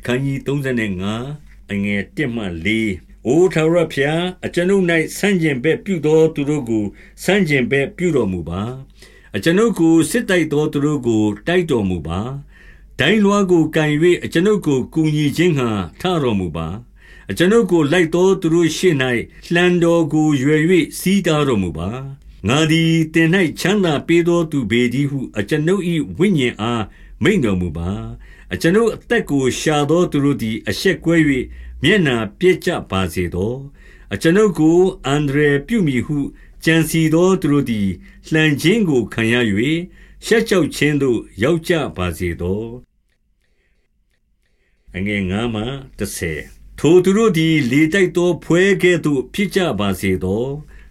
အခန်းကြီး35အငယ်1မှ4အိုထာဝရဖျားအကျွန်ုပ်၌ဆန့်ကျင်ဘက်ပြုသောသူတို့ကိုဆန့်ကျင်ဘက်ပြုတော်မူပါအကျွန်ုပ်ကိုစစ်တိုက်သောသူတို့ကိုတိုက်တော်မူပါဒိုင်းလွှားကိုကန်၍အကျွန်ုပ်ကိုကူညီခြင်းဟံထတော်မူပါအကျွန်ုပ်ကိုလိုက်သောသူတို့ရှေ့၌လှန်တော်ကိုရွယ်၍စီးတားတော်မူပါငါသည်တင်၌ချမ်းသာပေးသောသူပေသည်ဟုအကျွန်ုပ်၏ဝိညာဉ်အားမိန်တော်မူပါ အကျွန်ုပ်အသက်ကိုရှာသောသူတို့သည် အရှက်ကွဲ၍မျက်နှာပြည့်ကျပါစေသောအကျွန်ုပ်ကိုအန္တရာယ်ပြုမိဟုကြံစီသောသူတို့သည်လှန်ခြင်းကိုခံရ၍ရှက်ကြောက်ခြင်းသို့ရောက်ကြပါစေသောအငယ်9မှ10ထိုသူတို့သည်လေတိုက်သောဖွဲကဲ့သို့ဖြစ်ကြပါစေသော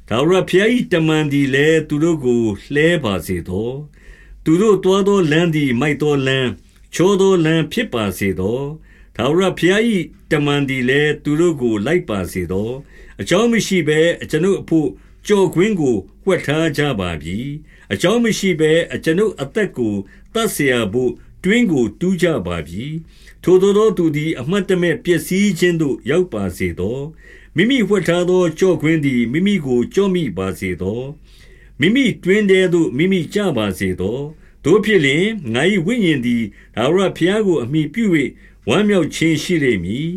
ဒါဝရဖျား၏တမန်သည်လည်းသူတို့ကိုလှဲပါစေသော သူတို့တွားသောလမ်းသည်မိုက်သောလမ်း ချိုးသောလမ်းဖြစ်ပါစေသောထာဝရဘုရား၏တမန်သည်လည်းသူတို့ကိုလိုက်ပါစေသောအကြောင်းမရှိဘဲအကျွန်ုပ်အဖို့ကြော်ခွင်းကိုဝှက်ထားကြပါပြီအကြောင်းမရှိဘဲအကျွန်ုပ်အသက်ကိုတတ်เสียဖို့တွင်းကိုတူးကြပါပြီထိုသောသောသူသည်အမှတ်တမဲ့ပျက်စီးခြင်းသို့ရောက်ပါစေသောမိမိဝှက်ထားသောကြော့ခွင်းသည်မိမိကိုကြော့မိပါစေသောမိမိတွင်တဲသို့မိမိကြပါစေသော တို့ဖြစ်လျင်ငါ၏ဝိညာဉ်သည်ဒါဝရဘုရားကို အမိပြု၍ဝမ်းမြောက်ခြင်းရှိလိမ့်မည်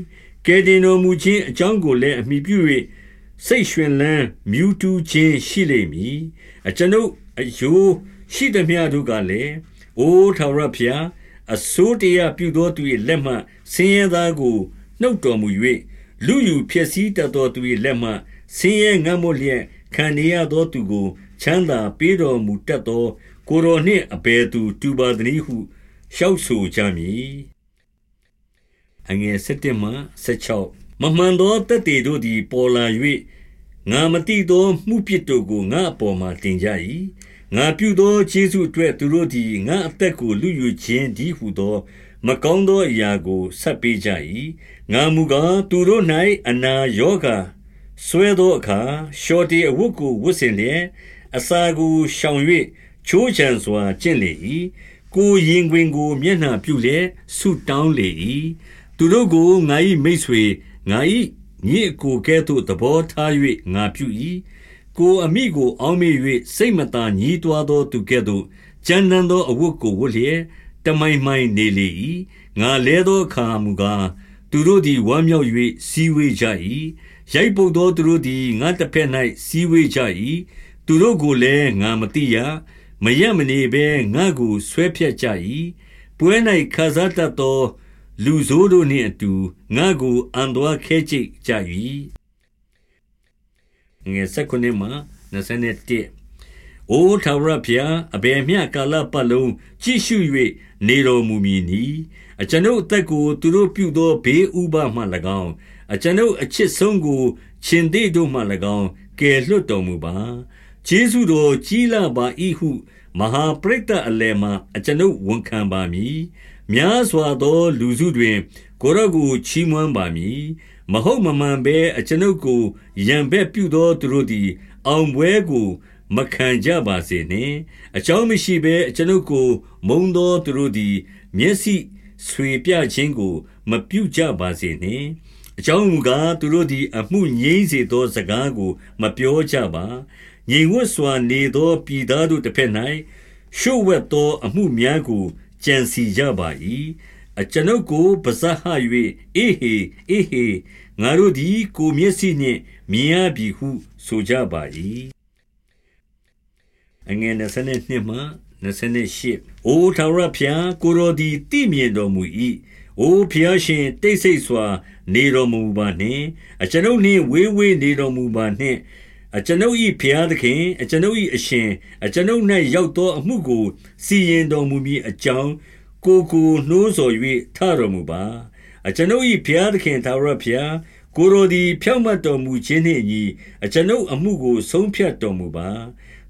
ကဲတင်တော်မူခြင်းအကြောင်းကိုလည်းအမိပြု၍စိတ်ရွှင်လန်းမြူးတူးခြင်းရှိလိမ့်မည်အကျွန်ုပ်အယိုးရှိသည်များတို့ကလည်းအိုထာဝရဘုရားအစိုးတရားပြုသောသူ၏လက်မှဆင်းရဲသားကိုနှုတ်တော်မူ၍လူယူဖြစ်စည်းတတ်သောသူ၏လက်မှဆင်းရဲငတ်မွလျက်ခံရသောသူကိုချမ်းသာပေးတော်မူတတ်သော ကိုယ်တော်နှင့်အဘယ်သူတူပါသနည်းဟုလျှောက်ဆိုကြမည်အငယ်7မှ16မမှန်သောတက်တေတို့သည် ပေါ်လာ၍ငါမတိသောမှုပြစ်တို့ကိုငါအပေါ်မှာတင်ကြ၏ငါပြုသောခြေဆုအတွက်သူတို့သည်ငါအသက်ကိုလူယူခြင်းဒီဟုသော မကောင်းသောအရာကိုဆက်ပေးကြ၏ငါမူကားသူတို့၌အနာယောဂဆွဲသောအခါရှောတေအဝတ်ကိုဝတ်ဆင်လျက်အစာကိုရှောင်၍ ချိုးချံစွာကျင့်လေ၏ကိုရင်ခွင်ကို မျက်နှာပြုလျက်ဆုတောင်းလေ၏သူတို့ကိုငါ၏မိတ်ဆွေငါ၏ညီအကိုကဲ့သို့သဘောထား၍ငါပြု၏ကိုအမိကို အောင်းမေ၍စိတ်မသာညှီးတွားသောသူကဲ့သို့ကြမ်းတမ်းသောအဝတ်ကိုဝတ်လျက်တမိုင်မိုင်နေလေ၏ငါလဲသောအခါမူကားသူတို့သည်ဝမ်းမြောက်၍စီဝေးကြ၏ရိုက်ပုတ်သောသူတို့သည်ငါတစ်ဖက်၌စီဝေးကြ၏သူတို့ကိုလည်းငါမသိရ မရမနေဘဲငါကိုဆွဲဖြတ်ကြ၏ပွဲ၌ခါစားတတ်သော လူဆိုးတို့နှင့်အတူငါကိုအံသွားခဲကြိတ်ကြ၏ငယ်၁၉မှ21အိုထာဝရဘုရားအဘယ်မျှကာလပတ်လုံးကြည့်ရှု၍နေတော်မူမည်နီအကျွန်ုပ်အသက်ကိုသူတို့ပြုသောဘေးဥပမှ၎င်းအကျွန်ုပ်အချစ်ဆုံးကိုရှင်သေးတို့မှ၎င်းကယ်လွတ်တော်မူပါ ကျေးဇူးတော်ကြီးလာပါ၏ဟု မဟာပရိသတ်အလယ်မှာအကျွန်ုပ်ဝန်ခံပါမည်များစွာသော လူစုတွင် ကိုရော့ကိုချီးမွမ်းပါမည်မဟုတ်မမှန်ဘဲအကျွန်ုပ်ကိုရံဘက်ပြုသောသူတို့သည် အောင်ပွဲကို မခံကြပါစေနှင့်အကြောင်းမရှိဘဲအကျွန်ုပ်ကို မုံသောသူတို့သည် မျက်စိဆွေပြခြင်းကို မပြုကြပါစေနှင့် အကြောင်းမူကားသူတို့သည် အမှုငြိမ်းစေသော စကားကို မပြောကြပါ ငြိမ်ဝတ်စွာနေသော ပြည်သားတို့တစ်ဖက်၌ရှုဝက်သော အမှုများကို ကြံစီကြပါ၏အကျွန်ုပ်ကိုပါဇက်ဟ၍အေဟေ အေဟေ ငါတို့သည် ကိုမျက်စိနှင့် မြင်ရပြီဟု ဆိုကြပါ၏အငယ်22မှ28အို ထာဝရဖျား ကိုရောသည်တိမြင်တော်မူ၏ အိုဖျားရှင်တိတ်ဆိတ်စွာ နေတော်မူပါနှင့်အကျွန်ုပ်နှင့်ဝေးဝေးနေတော်မူပါနှင့်အကျွန်ုပ်၏ဘုရားသခင်အကျွန်ုပ်၏အရှင်အကျွန်ုပ်၌ရောက်သောအမှုကိုစီရင်တော်မူမည်အကြောင်းကိုကိုနှိုးဆော်၍ထတော်မူပါအကျွန်ုပ်၏ဘုရားသခင်သာရဘုရားကိုရိုသည်ဖြောင့်မတ်တော်မူခြင်းနှင့်အညီအကျွန်ုပ်အမှုကိုဆုံးဖြတ်တော်မူပါ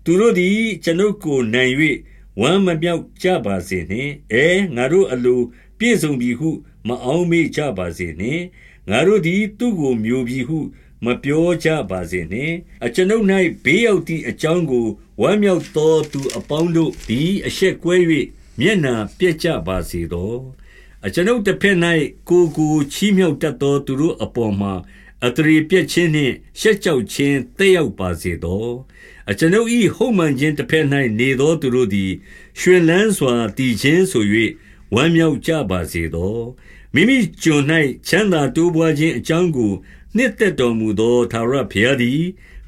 သူတို့သည်ကျွန်ုပ်ကိုနိုင်၍ဝမ်းမမြောက်ကြပါစေနှင့်အဲငါတို့အလို ပြည့်စုံပြီဟု မအောင်မေ့ကြပါစေနှင့်ငါတို့သည် သူ့ကိုမျိုးပြီဟု မပြောကြပါစေနှင့်အကျွန်ုပ်၌ဘေးရောက်သည့်အကြောင်းကို ဝမ်းမြောက်သောသူအပေါင်းတို့သည်အရှက်ကွဲ၍မျက်နှာပြက်ကြပါစေသောအကျွန်ုပ်တစ်ဖက်၌ကိုကိုချီးမြှောက်တတ်သောသူတို့အပေါ်မှာအတရေပြက်ခြင်းနှင့်ရှက်ကြောက်ခြင်းတက်ရောက်ပါစေသောအကျွန်ုပ်၏ဟုတ်မှန်ခြင်းတစ်ဖက်၌နေသောသူတို့သည် ရှင်လန်းစွာတည်ခြင်းဆို၍ ဝမ်းမြောက်ကြပါစေသောမိမိကျွန်၌ချမ်းသာတိုးပွားခြင်းအကြောင်းကိုနှစ်သက်တော်မူသောသာရဘုရားသည်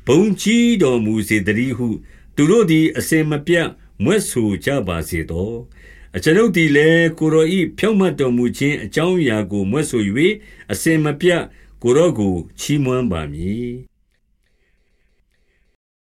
ဘုံကြီးတော်မူစေတည်းဟု သူတို့သည်အစင်မပြတ်မွဲ့ဆိုကြပါစေသောအကျွန်ုပ်သည်လည်းကိုရောဤဖြောင့်မတ်တော်မူခြင်းအကြောင်းအရာကိုမွဲ့ဆို၍အစင်မပြတ်ကိုရောကိုချီးမွမ်းပါမည်